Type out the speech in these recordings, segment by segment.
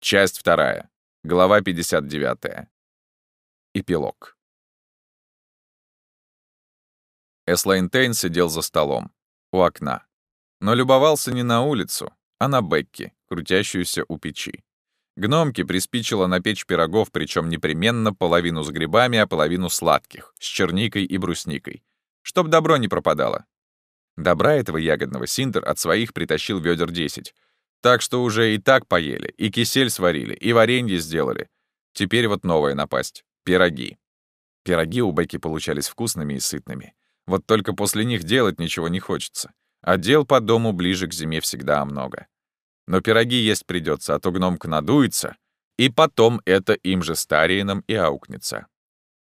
Часть вторая. Глава 59. Эпилог. Эслайн Тейн сидел за столом, у окна. Но любовался не на улицу, а на Бекки, крутящуюся у печи. Гномке приспичило напечь пирогов, причем непременно половину с грибами, а половину сладких, с черникой и брусникой. Чтоб добро не пропадало. Добра этого ягодного Синдер от своих притащил ведер 10, так что уже и так поели, и кисель сварили, и варенье сделали. Теперь вот новая напасть — пироги. Пироги у Бекки получались вкусными и сытными. Вот только после них делать ничего не хочется. А дел по дому ближе к зиме всегда много. Но пироги есть придется, а то гномка надуется, и потом это им же стариеном и аукнется.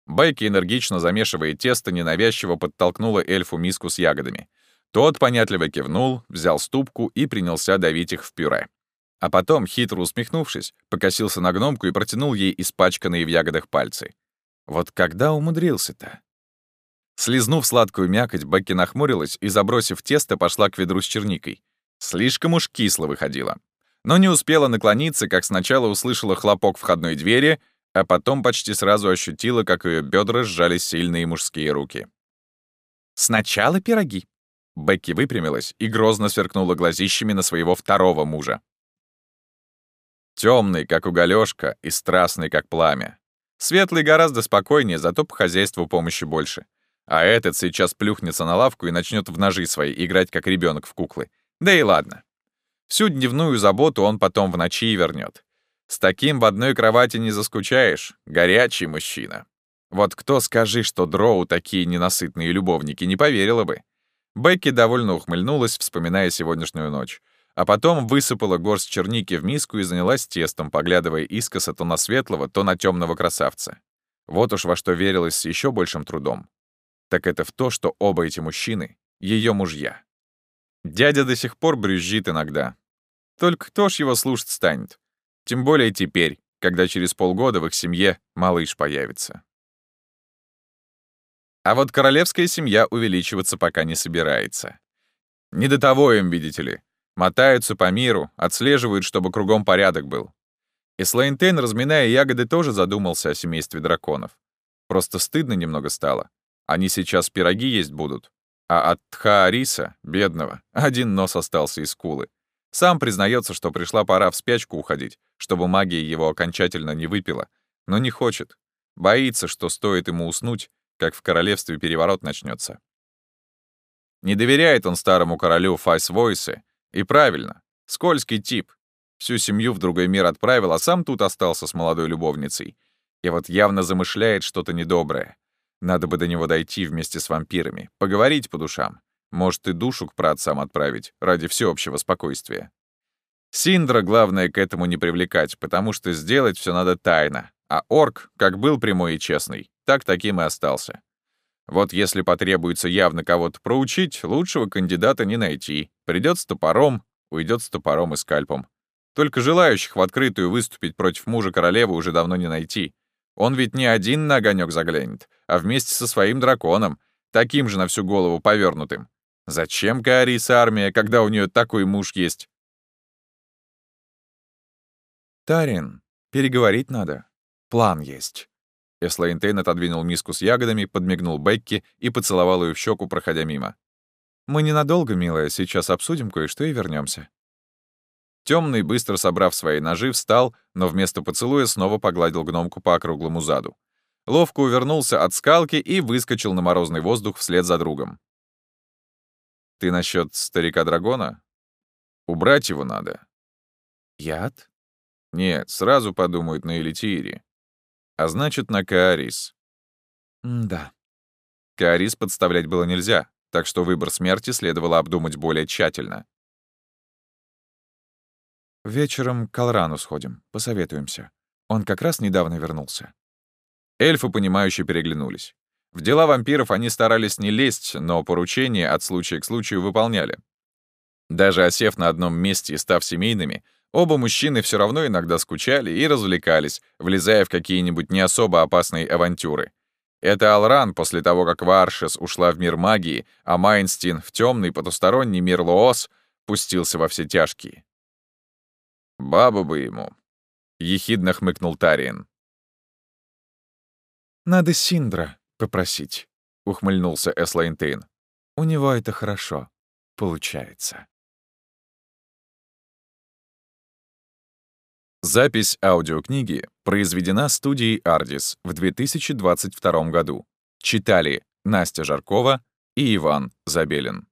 Бекки, энергично замешивая тесто, ненавязчиво подтолкнула эльфу миску с ягодами — тот понятливо кивнул, взял ступку и принялся давить их в пюре. А потом, хитро усмехнувшись, покосился на гномку и протянул ей испачканные в ягодах пальцы. Вот когда умудрился-то? Слизнув сладкую мякоть, Бекки нахмурилась и, забросив тесто, пошла к ведру с черникой. Слишком уж кисло выходило. Но не успела наклониться, как сначала услышала хлопок входной двери, а потом почти сразу ощутила, как ее бедра сжали сильные мужские руки. «Сначала пироги», Бекки выпрямилась и грозно сверкнула глазищами на своего второго мужа. Темный, как уголёшка, и страстный, как пламя. Светлый гораздо спокойнее, зато по хозяйству помощи больше. А этот сейчас плюхнется на лавку и начнет в ножи свои играть, как ребенок в куклы. Да и ладно. Всю дневную заботу он потом в ночи вернет. С таким в одной кровати не заскучаешь. Горячий мужчина. Вот кто, скажи, что дроу такие ненасытные любовники, не поверила бы. Бекки довольно ухмыльнулась, вспоминая сегодняшнюю ночь. А потом высыпала горсть черники в миску и занялась тестом, поглядывая искоса то на светлого, то на темного красавца. Вот уж во что верилось с еще большим трудом. Так это в то, что оба эти мужчины — ее мужья. Дядя до сих пор брюзжит иногда. Только кто ж его слушать станет? Тем более теперь, когда через полгода в их семье малыш появится. А вот королевская семья увеличиваться пока не собирается. Не до того им, видите ли. Мотаются по миру, отслеживают, чтобы кругом порядок был. И Слейнтейн, разминая ягоды, тоже задумался о семействе драконов. Просто стыдно немного стало. Они сейчас пироги есть будут. А от Тхаариса, бедного, один нос остался из кулы. Сам признается, что пришла пора в спячку уходить, чтобы магия его окончательно не выпила, но не хочет. Боится, что стоит ему уснуть, как в королевстве переворот начнется. Не доверяет он старому королю Файс Войсе. И правильно. Скользкий тип. Всю семью в другой мир отправил, а сам тут остался с молодой любовницей. И вот явно замышляет что-то недоброе. Надо бы до него дойти вместе с вампирами, поговорить по душам. Может, и душу к праотцам отправить, ради всеобщего спокойствия. Синдра главное к этому не привлекать, потому что сделать все надо тайно. А орк, как был прямой и честный, так таким и остался. Вот если потребуется явно кого-то проучить, лучшего кандидата не найти. Придет с топором, уйдет с топором и скальпом. Только желающих в открытую выступить против мужа королевы уже давно не найти. Он ведь не один на огонек заглянет, а вместе со своим драконом, таким же на всю голову повернутым. Зачем Каарис армия, когда у нее такой муж есть? Тарин, переговорить надо. План есть. Эслейнтейн отодвинул миску с ягодами, подмигнул Бекки и поцеловал ее в щеку, проходя мимо. «Мы ненадолго, милая, сейчас обсудим кое-что и вернемся. Темный, быстро собрав свои ножи, встал, но вместо поцелуя снова погладил гномку по округлому заду. Ловко увернулся от скалки и выскочил на морозный воздух вслед за другом. «Ты насчет старика-драгона? Убрать его надо». «Яд?» «Нет, сразу подумают на Элитиире а значит, на Каарис. да. Каарис подставлять было нельзя, так что выбор смерти следовало обдумать более тщательно. «Вечером к Алрану сходим, посоветуемся. Он как раз недавно вернулся». Эльфы, понимающие, переглянулись. В дела вампиров они старались не лезть, но поручения от случая к случаю выполняли. Даже осев на одном месте и став семейными, Оба мужчины все равно иногда скучали и развлекались, влезая в какие-нибудь не особо опасные авантюры. Это Алран после того, как Варшес ушла в мир магии, а Майнстин в темный потусторонний мир Лоос пустился во все тяжкие. Баба бы ему. ехидно хмыкнул Тариен. «Надо Синдра попросить», — ухмыльнулся Эслайнтейн. «У него это хорошо получается». Запись аудиокниги произведена студией «Ардис» в 2022 году. Читали Настя Жаркова и Иван Забелин.